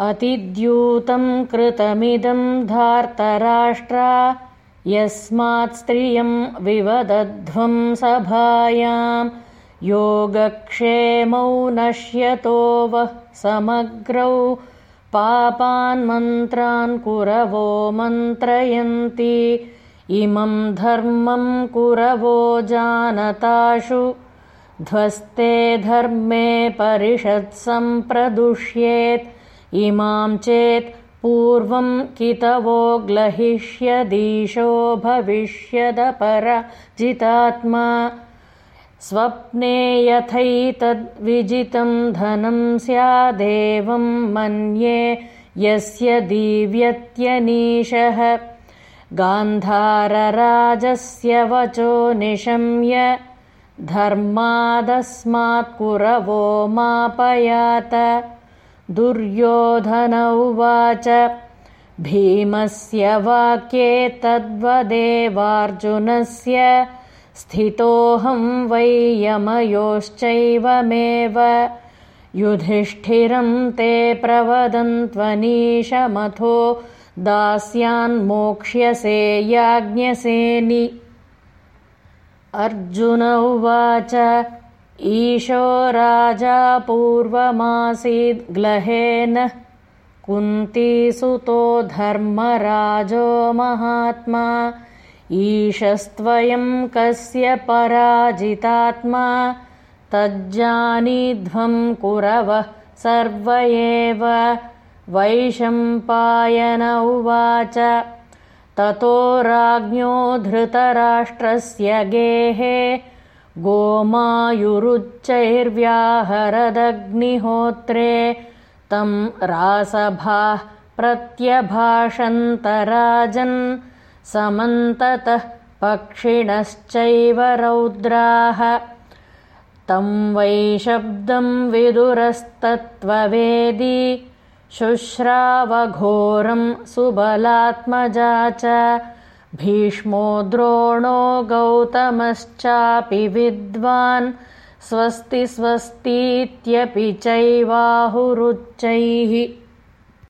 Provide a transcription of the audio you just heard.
अतिद्यूतं कृतमिदं धार्तराष्ट्रा यस्मात् स्त्रियं विवदध्वं सभायां योगक्षेमौ नश्यतो वः समग्रौ पापान् कुरवो मन्त्रयन्ति इमं धर्मं कुरवो जानताशु ध्वस्ते धर्मे परिषत्सम्प्रदुष्येत् इमां चेत् पूर्वं कितवो ग्लहिष्यदीशो भविष्यदपरजितात्मा। स्वप्ने यथैतद्विजितं धनं स्यादेवं मन्ये यस्य दीव्यत्यनीशः। गान्धारराजस्य वचो निशम्य धर्मादस्मात्कुरवो मापयात दुर्योधन उवाच। भीमस्य वाक्ये तद्वदेवार्जुनस्य स्थितोऽहं वै यमयोश्चैवमेव। युधिष्ठिरं ते प्रवदन्त्वनीशमथो दास्यान्मोक्ष्यसे याज्ञसेनि। अर्जुन उवाच ईशो राजा पूर्वमासीद्ग्लहेन कुन्तीसुतो धर्मराजो महात्मा। ईशस्त्वयं कस्य पराजितात्मा। तज्जानीध्वं कुरवः सर्व एव वैशम्पायन उवाच ततो राज्ञो धृतराष्ट्रस्य गेहे गोमायुरुच्चैर्व्याहरदग्निहोत्रे तं रासभाः प्रत्यभाषन्तराजन् समन्ततः पक्षिणश्चैव रौद्राः। तं वै शब्दं विदुरस्तत्त्ववेदी शुश्रावघोरं सुबलात्मजा च भीष्मो द्रोणो गौतमश्चापि विद्वान्। स्वस्ति स्वस्तीत्यपि चैवाहुरुच्चैः